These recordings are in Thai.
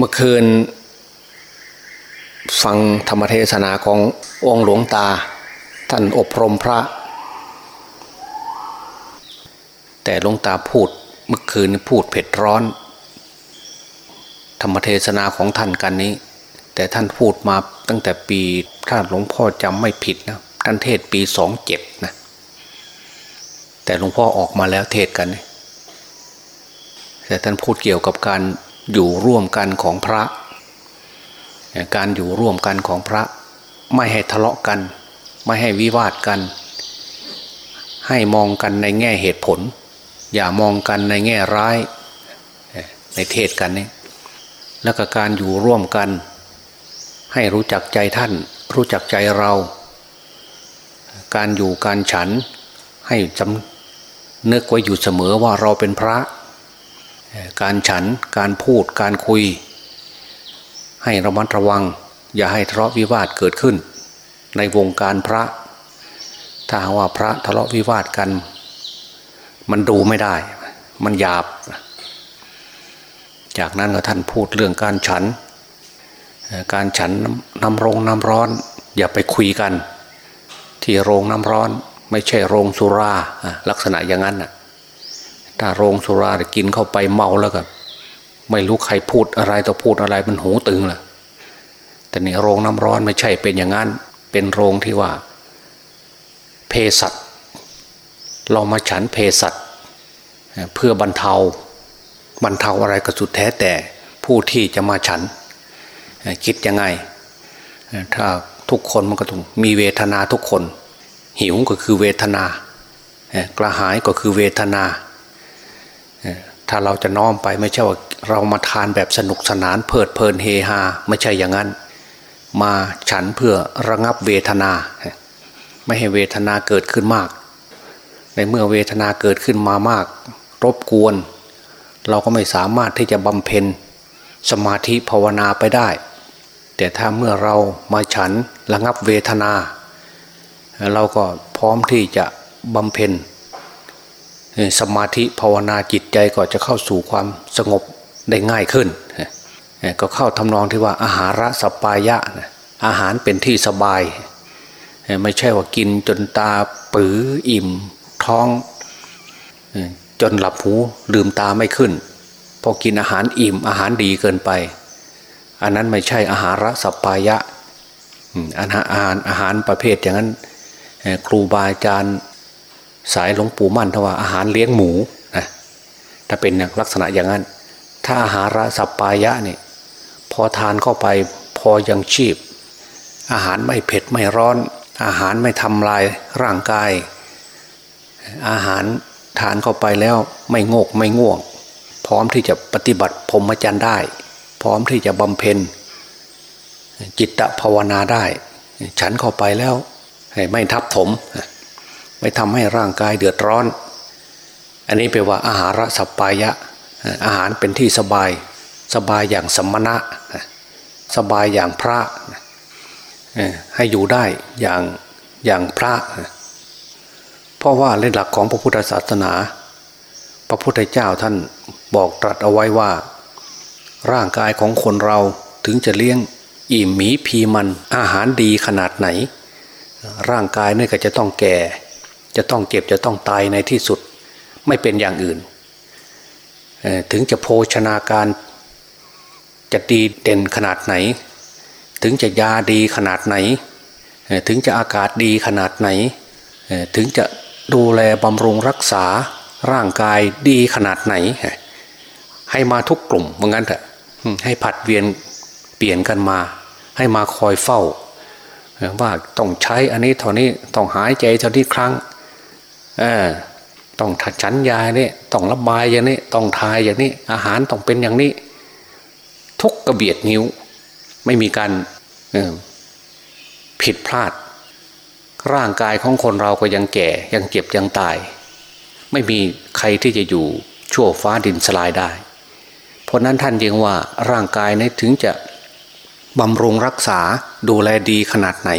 เมื่อคืน ฟังธรรมเทศนาขององค์หลวงตา ท่านอบรมพระ แต่หลวงตาพูดเมื่อคืนพูดเผ็ดร้อน ธรรมเทศนาของท่านกันนี้ แต่ท่านพูดมาตั้งแต่ปีถ้าหลวงพ่อจำไม่ผิดนะท่านเทศปีสองเจ็ดนะแต่หลวงพ่อออกมาแล้วเทศกัน แต่ท่านพูดเกี่ยวกับการ อยู่ร่วมกันของพระ การอยู่ร่วมกันของพระ ไม่ให้ทะเลาะกัน ไม่ให้วิวาทกัน ให้มองกันในแง่เหตุผล อย่ามองกันในแง่ร้ายในเทศกันนี่แล้วก็การอยู่ร่วมกัน ให้รู้จักใจท่าน รู้จักใจเรา การอยู่การฉันให้จำนึกไว้อยู่เสมอว่าเราเป็นพระ การฉันการพูดการคุย ให้ระมัดระวัง อย่าให้ทะเลาะวิวาทเกิดขึ้น ในวงการพระ ถ้าว่าพระทะเลาะวิวาทกัน มันดูไม่ได้ มันหยาบ จากนั้นก็ท่านพูดเรื่องการฉัน การฉันน้ำรงน้ำร้อน อย่าไปคุยกัน ที่โรงน้ำร้อน ไม่ใช่โรงสุราลักษณะอย่างนั้นน่ะ ถ้าโรงสุรากินเข้าไปเมาแล้วก็ไม่รู้ใครพูดอะไรต่อพูดอะไรมันหูตึงล่ะ แต่นี่โรงน้ำร้อนไม่ใช่เป็นอย่างนั้น เป็นโรงที่ว่า เพสัตเรามาฉันเพสัตเพื่อบรรเทา บรรเทาอะไรก็สุดแท้แต่ผู้ที่จะมาฉัน คิดยังไง ถ้าทุกคนมันก็ต้องมีเวทนาทุกคน หิวก็คือเวทนากระหายก็คือเวทนา ถ้าเราจะน้อมไปไม่ใช่ว่าเรามาทานแบบสนุกสนานเพลิดเพลินเฮฮาไม่ใช่อย่างนั้น มาฉันเพื่อระงับเวทนา ไม่ให้เวทนาเกิดขึ้นมาก ในเมื่อเวทนาเกิดขึ้นมามาก รบกวน เราก็ไม่สามารถที่จะบำเพ็ญสมาธิภาวนาไปได้ แต่ถ้าเมื่อเรามาฉันระงับเวทนา เราก็พร้อมที่จะบำเพ็ญ สมาธิภาวนาจิตใจก็จะเข้าสู่ความสงบได้ง่ายขึ้น ก็เข้าทำนองที่ว่าอาหาระสปายะ อาหารเป็นที่สบาย ไม่ใช่ว่ากินจนตาปืออิ่มท้อง จนหลับหูลืมตาไม่ขึ้น พอกินอาหารอิ่มอาหารดีเกินไป อันนั้นไม่ใช่อาหาระสปายะอาหารอาหารประเภทอย่างนั้นครูบาอาจารย์ สายหลวงปู่มั่นทว่าอาหารเลี้ยงหมูนะถ้าเป็นลักษณะอย่างนั้น ถ้าอาหารสัปปายะเนี่ยพอทานเข้าไปพอยังชีพ อาหารไม่เผ็ดไม่ร้อน อาหารไม่ทำลายร่างกาย อาหารทานเข้าไปแล้วไม่งกไม่ง่วง พร้อมที่จะปฏิบัติพรหมจรรย์ได้ พร้อมที่จะบำเพ็ญจิตตภาวนาได้ ฉันเข้าไปแล้วไม่ทับถม ไม่ทำให้ร่างกายเดือดร้อน อันนี้แปลว่าอาหารสัพปายะ อาหารเป็นที่สบาย สบายอย่างสมณะ สบายอย่างพระ ให้อยู่ได้อย่างอย่างพระ เพราะว่าเรื่องหลักของพระพุทธศาสนา พระพุทธเจ้าท่านบอกตรัสเอาไว้ว่า ร่างกายของคนเราถึงจะเลี้ยงอิ่มหมีพีมันอาหารดีขนาดไหน ร่างกายนี่ก็จะต้องแก่ จะต้องเก็บจะต้องตายในที่สุด ไม่เป็นอย่างอื่น ถึงจะโภชนาการจะดีเด่นขนาดไหน ถึงจะยาดีขนาดไหน ถึงจะอากาศดีขนาดไหน ถึงจะดูแลบำรุงรักษาร่างกายดีขนาดไหน ให้มาทุกกลุ่มเหมือนกันเถอะให้ผัดเวียนเปลี่ยนกันมา ให้มาคอยเฝ้าว่าต้องใช้อันนี้เท่านี้ต้องหายใจเท่านี้ครั้ง ต้องฉันยาเนี่ยต้องระบายอย่างนี้ ต้องทายอย่างนี้ อาหารต้องเป็นอย่างนี้ ทุกกระเบียดนิ้ว ไม่มีการผิดพลาด ร่างกายของคนเราก็ยังแก่ ยังเจ็บยังตาย ไม่มีใครที่จะอยู่ชั่วฟ้าดินสลายได้ เพราะนั้นท่านยังว่าร่างกายนี้ถึงจะบำรุงรักษาดูแลดีขนาดไหน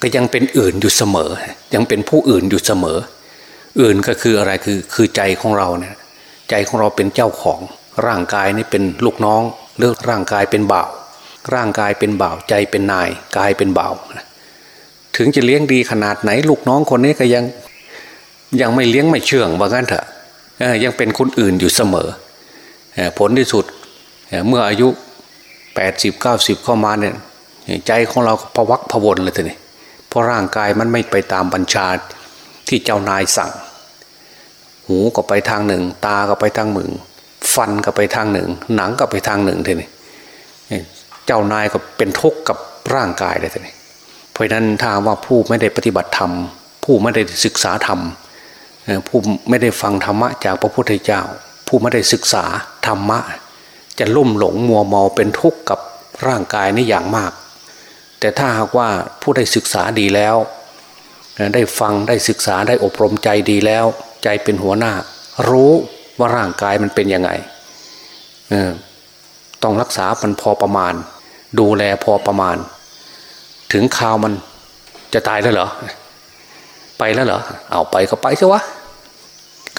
ก็ยังเป็นอื่นอยู่เสมอ ยังเป็นผู้อื่นอยู่เสมอ อื่นก็คืออะไรคือคือใจของเราเนี่ยใจของเราเป็นเจ้าของร่างกายนี่เป็นลูกน้องหรือร่างกายเป็นบ่าว ร่างกายเป็นบ่าว ใจเป็นนายกายเป็นบ่าวถึงจะเลี้ยงดีขนาดไหน ลูกน้องคนนี้ก็ยังยังไม่เลี้ยงไม่เชื่องว่างั้นเถอะยังเป็นคนอื่นอยู่เสมอ ผลที่สุดเมื่ออายุแปดสิบเก้าสิบเข้ามาเนี่ยใจของเราพวักพวนเลยทีนี้เพราะร่างกายมันไม่ไปตามบัญชา ที่เจ้านายสั่ง หูก็ไปทางหนึ่ง ตาก็ไปทางหนึ่ง ฟันก็ไปทางหนึ่ง หนังก็ไปทางหนึ่งทีนี้เจ้านายก็เป็นทุกข์กับร่างกายเลยทีนี้เพราะนั้นถ้าว่าผู้ไม่ได้ปฏิบัติธรรม ผู้ไม่ได้ศึกษาธรรมผู้ไม่ได้ฟังธรรมะจากพระพุทธเจ้า ผู้ไม่ได้ศึกษาธรรมะ จะลุ่มหลงมัวเมาเป็นทุกข์กับร่างกายนี่อย่างมาก แต่ถ้าหากว่าผู้ได้ศึกษาดีแล้ว ได้ฟังได้ศึกษาได้อบรมใจดีแล้ว ใจเป็นหัวหน้า รู้ว่าร่างกายมันเป็นยังไงต้องรักษามันพอประมาณ ดูแลพอประมาณ ถึงข่าวมันจะตายแล้วเหรอ ไปแล้วเหรอ เอาไปก็ไปซะวะ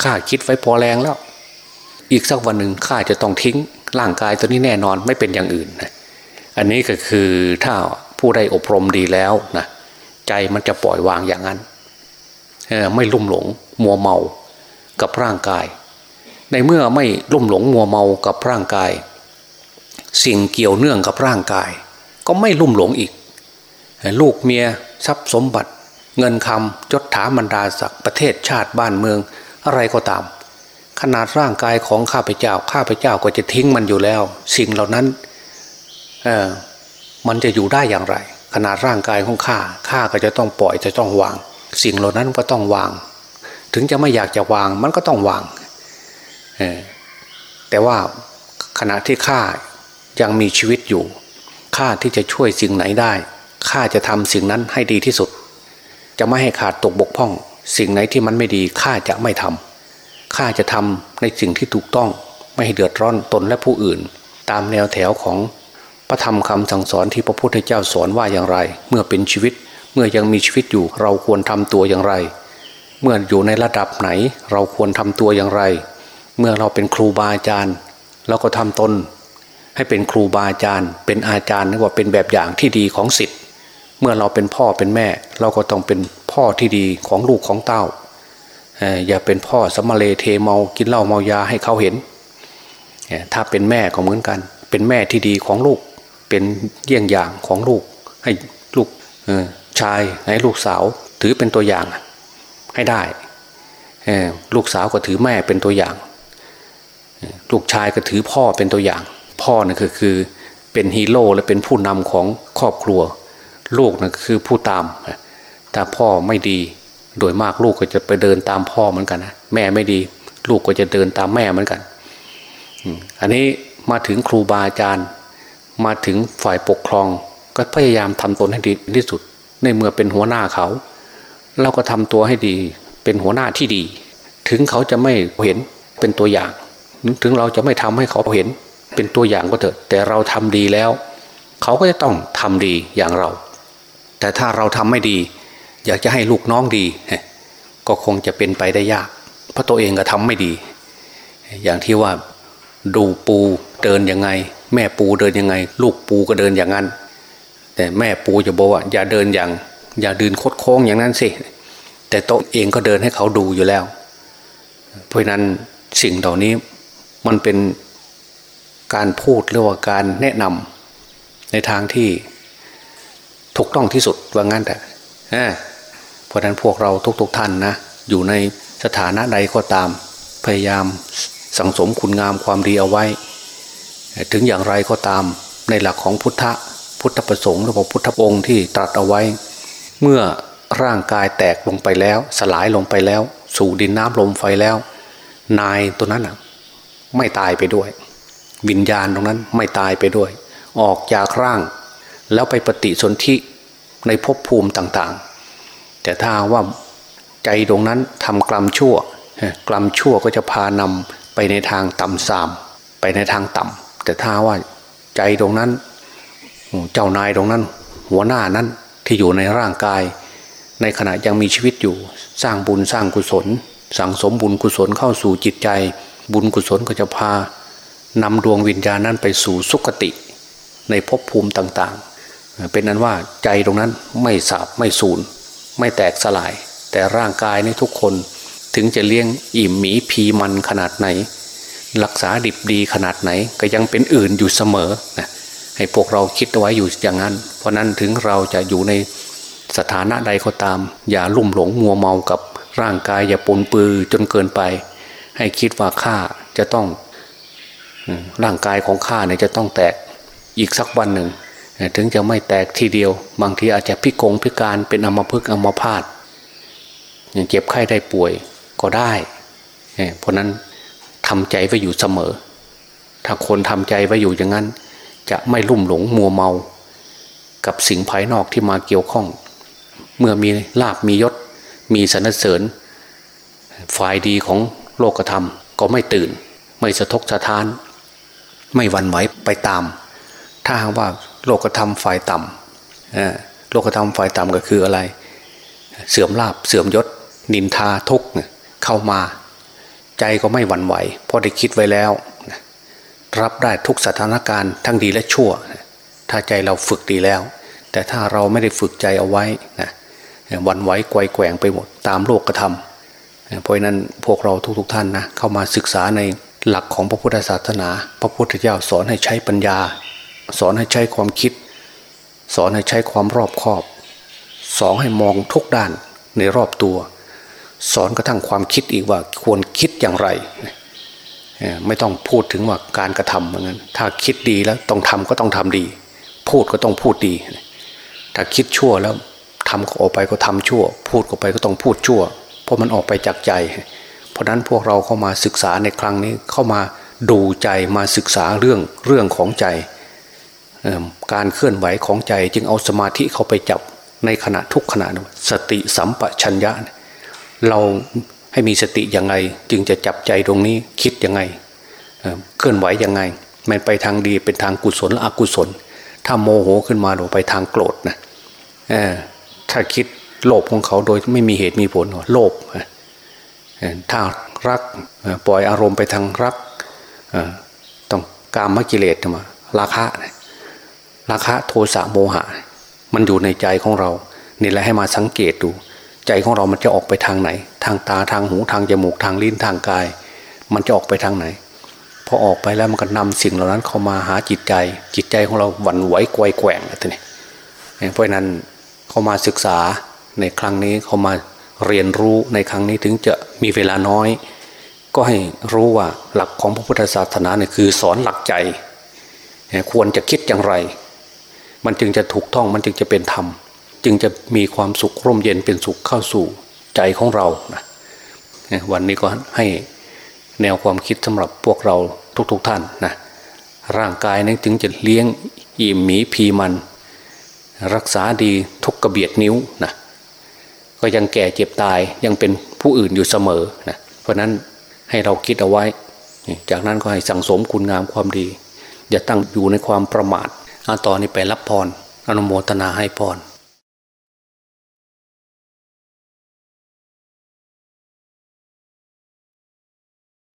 ข้าคิดไว้พอแรงแล้ว อีกสักวันหนึ่งข้าจะต้องทิ้ง ร่างกายตัวนี้แน่นอนไม่เป็นอย่างอื่นนะอันนี้ก็คือถ้าผู้ได้อบรมดีแล้วนะ ใจมันจะปล่อยวางอย่างนั้นไม่ลุ่มหลงมัวเมากับร่างกาย ในเมื่อไม่ลุ่มหลงมัวเมากับร่างกาย สิ่งเกี่ยวเนื่องกับร่างกาย ก็ไม่ลุ่มหลงอีก ลูกเมียทรัพย์สมบัติ เงินคำจดถามันดาศักดิ์ประเทศชาติบ้านเมืองอะไรก็ตาม ขนาดร่างกายของข้าพเจ้าข้าพเจ้าก็จะทิ้งมันอยู่แล้ว สิ่งเหล่านั้นมันจะอยู่ได้อย่างไร ขนาดร่างกายของข้าข้าก็จะต้องปล่อยจะต้องวาง สิ่งเหล่านั้นก็ต้องวาง ถึงจะไม่อยากจะวางมันก็ต้องวางแต่ว่าขณะที่ข้ายังมีชีวิตอยู่ข้าที่จะช่วยสิ่งไหนได้ข้าจะทำสิ่งนั้นให้ดีที่สุด จะไม่ให้ขาดตกบกพร่อง สิ่งไหนที่มันไม่ดีข้าจะไม่ทำข้าจะทำในสิ่งที่ถูกต้องไม่ให้เดือดร้อนตนและผู้อื่น ตามแนวแถวของ ระธรรมคำสั่งสอนที่พระพุทธเจ้าสอนว่าอย่างไร เมื่อเป็นชีวิต เมื่อยังมีชีวิตอยู่เราควรทำตัวอย่างไร เมื่ออยู่ในระดับไหน เราควรทำตัวอย่างไร เมื่อเราเป็นครูบาอาจารย์เราก็ทำตน ให้เป็นครูบาอาจารย์ เป็นอาจารย์นึกว่าเป็นแบบอย่างที่ดีของสิทธิ์เมื่อเราเป็นพ่อเป็นแม่ เราก็ต้องเป็นพ่อที่ดีของลูกของเต้าอย่าเป็นพ่อสมเลเทเมากินเหล้าเมายาให้เขาเห็นถ้าเป็นแม่ก็เหมือนกัน เป็นแม่ที่ดีของลูก เป็นเยี่ยงอย่างของลูก ให้ลูกชายให้ลูกสาว ถือเป็นตัวอย่างให้ได้ลูกสาวก็ถือแม่เป็นตัวอย่าง ลูกชายก็ถือพ่อเป็นตัวอย่าง พ่อนี่คือคือเป็นฮีโร่และเป็นผู้นำของครอบครัว ลูกนะคือผู้ตามถ้าพ่อไม่ดีโดยมากลูกก็จะไปเดินตามพ่อเหมือนกันนะแม่ไม่ดี ลูกก็จะเดินตามแม่เหมือนกัน อันนี้มาถึงครูบาอาจารย์ มาถึงฝ่ายปกครอง ก็พยายามทำตนให้ดีที่สุด ในเมื่อเป็นหัวหน้าเขา เราก็ทำตัวให้ดีเป็นหัวหน้าที่ดี ถึงเขาจะไม่เห็นเป็นตัวอย่าง ถึงเราจะไม่ทำให้เขาเห็นเป็นตัวอย่างก็เถอะ แต่เราทำดีแล้ว เขาก็จะต้องทำดีอย่างเรา แต่ถ้าเราทำไม่ดี อยากจะให้ลูกน้องดี ก็คงจะเป็นไปได้ยาก เพราะตัวเองก็ทำไม่ดี อย่างที่ว่าดูปูเดินยังไง แม่ปูเดินยังไง ลูกปูก็เดินอย่างนั้น แต่แม่ปูจะบอกว่าอย่าเดินอย่าง อย่าเดินคดโค้งอย่างนั้นสิแต่โตเองก็เดินให้เขาดูอยู่แล้ว เพราะนั้นสิ่งเหล่านี้มันเป็นการพูดหรือว่าการแนะนำในทางที่ถูกต้องที่สุดว่างั้นแต่เพราะนั้นพวกเราทุกๆทท่านนะอยู่ในสถานะใดก็ตามพยายามสังสมคุณงามความดีเอาไว้ ถึงอย่างไรก็ตามในหลักของพุทธพุทธประสงค์หรือพุทธองค์ที่ตรัสเอาไว้ เมื่อร่างกายแตกลงไปแล้ว สลายลงไปแล้ว สู่ดินน้ำลมไฟแล้ว นายตัวนั้นไม่ตายไปด้วย วิญญาณตรงนั้นไม่ตายไปด้วย ออกจากร่าง แล้วไปปฏิสนธิในภพภูมิต่างๆ แต่ถ้าว่าใจตรงนั้นทำกรรมชั่ว กรรมชั่วก็จะพานำไปในทางต่ำสาม ไปในทางต่ำ แต่ถ้าว่าใจตรงนั้น เจ้านายตรงนั้น หัวหน้านั้นที่อยู่ในร่างกาย ในขณะยังมีชีวิตอยู่ สร้างบุญสร้างกุศล สั่งสมบุญกุศลเข้าสู่จิตใจ บุญกุศลก็จะพานำดวงวิญญาณนั้นไปสู่สุคติ ในภพภูมิต่างๆ เป็นนั้นว่าใจตรงนั้นไม่สาบไม่สูญไม่แตกสลาย แต่ร่างกายในทุกคนถึงจะเลี้ยงอิ่มหมีพีมันขนาดไหน รักษาดิบดีขนาดไหนก็ยังเป็นอื่นอยู่เสมอนะให้พวกเราคิดไว้อยู่อย่างนั้น เพราะนั้นถึงเราจะอยู่ในสถานะใดก็ตาม อย่าลุ่มหลงมัวเมากับร่างกาย อย่าปนปือจนเกินไป ให้คิดว่าข้าจะต้องร่างกายของข้าเนี่ยจะต้องแตกอีกสักวันหนึ่ง ถึงจะไม่แตกทีเดียว บางทีอาจจะพิกงพิการเป็นอมพฤกอมพาตอย่างเจ็บไข้ได้ป่วยก็ได้ เพราะนั้น ทำใจไว้อยู่เสมอ ถ้าคนทำใจไว้อยู่อย่างนั้น จะไม่ลุ่มหลงมัวเมา กับสิ่งภายนอกที่มาเกี่ยวข้อง เมื่อมีลาบมียศ มีสรรเสริญ ฝ่ายดีของโลกธรรมก็ไม่ตื่น ไม่สะทกสะท้าน ไม่วันไหวไปตาม ถ้าหากว่าโลกธรรมฝ่ายต่ำโลกธรรมฝ่ายต่ำก็คืออะไร เสื่อมลาบเสื่อมยศ นินทาทุกเข้ามา ใจก็ไม่หวั่นไหวเพราะได้คิดไว้แล้ว รับได้ทุกสถานการณ์ทั้งดีและชั่ว ถ้าใจเราฝึกดีแล้ว แต่ถ้าเราไม่ได้ฝึกใจเอาไว้นะวันไหวไกวแกว่งไปหมดตามโลกกระทำเพราะนั้นพวกเราทุก ๆทท่านนะเข้ามาศึกษาในหลักของพระพุทธศาสนา พระพุทธเจ้าสอนให้ใช้ปัญญา สอนให้ใช้ความคิด สอนให้ใช้ความรอบคอบสอนให้มองทุกด้านในรอบตัว สอนกระทั่งความคิดอีกว่าควรคิดอย่างไร ไม่ต้องพูดถึงว่าการกระทำเหมือนกันถ้าคิดดีแล้วต้องทำก็ต้องทำดี พูดก็ต้องพูดดี ถ้าคิดชั่วแล้วทำออกไปก็ทำชั่ว พูดออกไปก็ต้องพูดชั่ว เพราะมันออกไปจากใจ เพราะนั้นพวกเราเข้ามาศึกษาในครั้งนี้เข้ามาดูใจมาศึกษาเรื่องเรื่องของใจ การเคลื่อนไหวของใจจึงเอาสมาธิเข้าไปจับในขณะทุกขณะสติสัมปชัญญะเเราให้มีสติยังไง จึงจะจับใจตรงนี้คิดยังไงเคลื่อนไหวยังไง มันไปทางดีเป็นทางกุศลหรืออกุศล ถ้าโมโหขึ้นมาเราไปทางโกรธนะถ้าคิดโลภของเขาโดยไม่มีเหตุมีผลโลภถ้ารักปล่อยอารมณ์ไปทางรักต้องกามกิเลสมาราคะราคะโทสะโมหะ มันอยู่ในใจของเรา นี่แหละให้มาสังเกตดู ใจของเรามันจะออกไปทางไหน ทางตาทางหูทางจมูกทางลิ้นทางกาย มันจะออกไปทางไหนพอออกไปแล้วมันก็นำสิ่งเหล่านั้นเข้ามาหาจิตใจ จิตใจของเราหวั่นไหวกวยแกว่งอะไรนี่เพราะนั้นเข้ามาศึกษาในครั้งนี้เข้ามาเรียนรู้ในครั้งนี้ถึงจะมีเวลาน้อย ก็ให้รู้ว่าหลักของพระพุทธศาสนาเนี่ยคือสอนหลักใจ ควรจะคิดอย่างไร มันจึงจะถูกต้องมันจึงจะเป็นธรรม จึงจะมีความสุขร่มเย็นเป็นสุขเข้าสู่ใจของเรานะวันนี้ก็ให้แนวความคิดสำหรับพวกเราทุกๆทท่านนะร่างกายนั้นจึงจะเลี้ยงอิ่มหมีพีมัน รักษาดีทุกกระเบียดนิ้วนะก็ยังแก่เจ็บตายยังเป็นผู้อื่นอยู่เสมอนะเพราะนั้นให้เราคิดเอาไว้ จากนั้นก็ให้สั่งสมคุณงามความดี อย่าตั้งอยู่ในความประมาทอาตอนนี้ไปรับพรอนุโมทนาให้พร